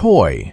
toy.